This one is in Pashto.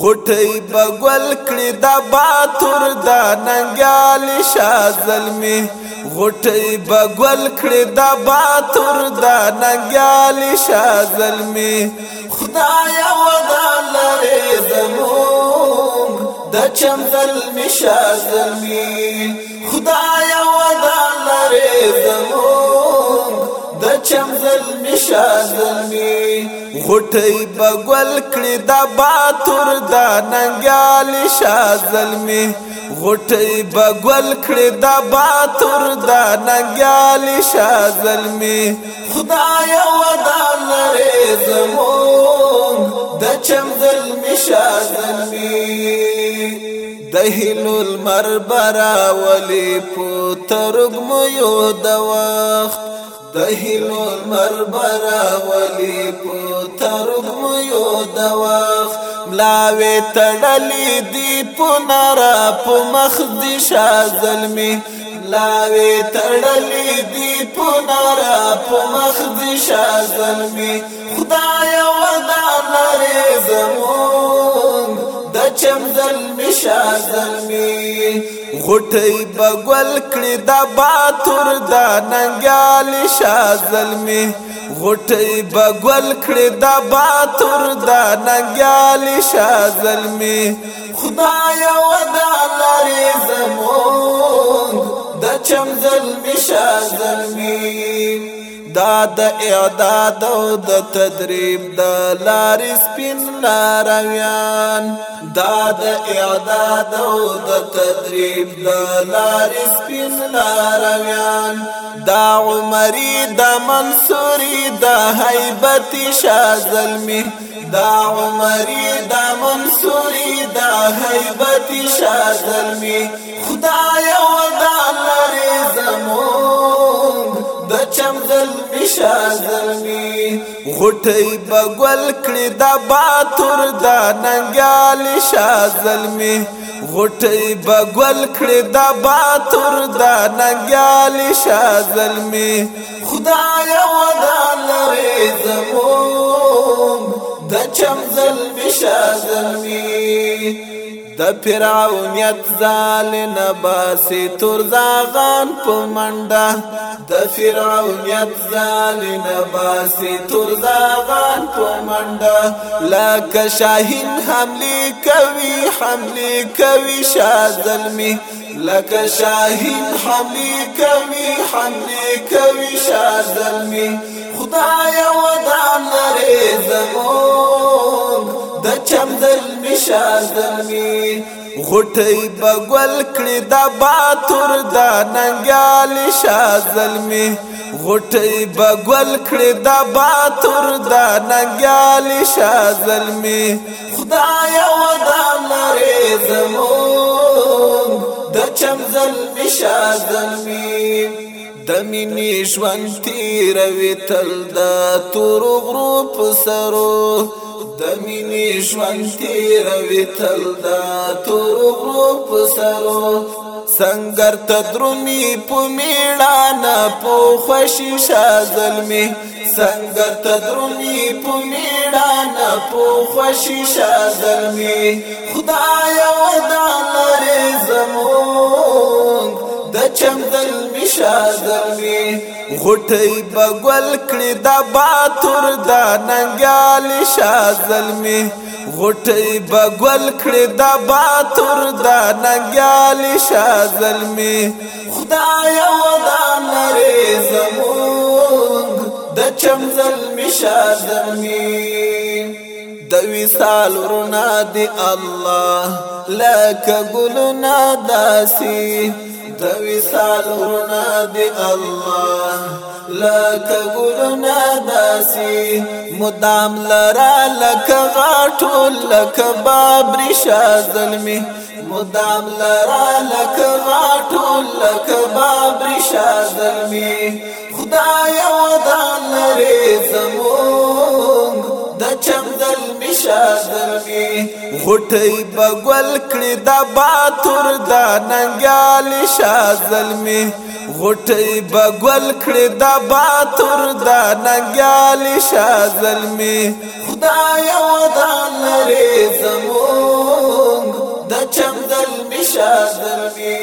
غټي بغل کړي د باتور د ننګال شاه زلمي غټي بغل کړي د باتور د ننګال شاه زلمي خدایا ودا لري زموږ د چم زلمي شاه زلمي خدایا ودا لري زموږ شم ظلمی شا ظلمی غوٹی بگول کڑی دا باتور دا ننگالی شا ظلمی غوټي بغول کړې د باتور د ننګالي شاه زلمي خدای ودا لري زمون د چم زلمي شاه زلمي د هلو المربرا ولي پوترګم یو د وخت د هیلو مر براولي په ترغم یو دواخ ملاوي تړلې دی په نارا په مخ دي شا ظلمي ملاوي تړلې دی په نارا په مخ دي شا ظلمي خدای ودا لري زمون د چم ظلمي شا ظلمي غټي بغل کړي دا باتور دا ننګال شاه زلمي غټي بغل کړي دا باتور دا ننګال شاه زلمي خدای ودا لري زمون د چم زلمي شاه زلمي دا د اعداد او د تدریب د لارې سپین لارویان دا د اعداد او د تدریب د لارې سپین لارویان دا عمری د منصوري د هیبت شاه زلمی دا عمری د منصوري د هیبت شاه زلمی خدای بچم زلمی شا زلمی غټی بګل کړی دا باتور دا ننګال شا زلمی غټی بګل کړی دا باتور دا ننګال شا زلمی خدای ودا لری زموږ د چم زلمی شا زلمی د فرعونیت زال نباسي تر زاغان په منډه د فرعونیت زال نباسي تر زاغان په منډه لکه شاهین حملې کوي حملې کوي شاه زلمي لکه شاهین حملې کوي حملې کوي شاه زلمي خدای ودان شادمي غټي بغل کړي د باتور د ننګال شادمي غټي بغل کړي د باتور د ننګال شادمي خدای ودا لري زمون د چمزل شادمي د مینې ژوند تیروي تل د تور غروب سرو د مینې ژوند تیروي تل دا تور غرو په سرو سنگر تدرومی په میړانه په خوشي شازلمي سنگر تدرومی په میړانه په خوشي شازلمي خدای شادوي غټي بغل کړي دا باتور دا ننګال شازلمي غټي بغل کړي دا باتور دا ننګال شازلمي خدای ودا نری زمون د چمزل مشازلمي د وصال ورنا دی الله لک ګلنا داسي دوی سالونا دی الله لکه ګلنا داسي مدام لرا لکه غاټو لکه بابری شاه زلمی مدام لرا لکه غاټو لکه شادرمی غټي بغل کړي دا باتور دا ننګال شازلمی غټي بغل کړي دا باتور دا ننګال شازلمی خدای ودان لري زمون د چمدل مشازلمی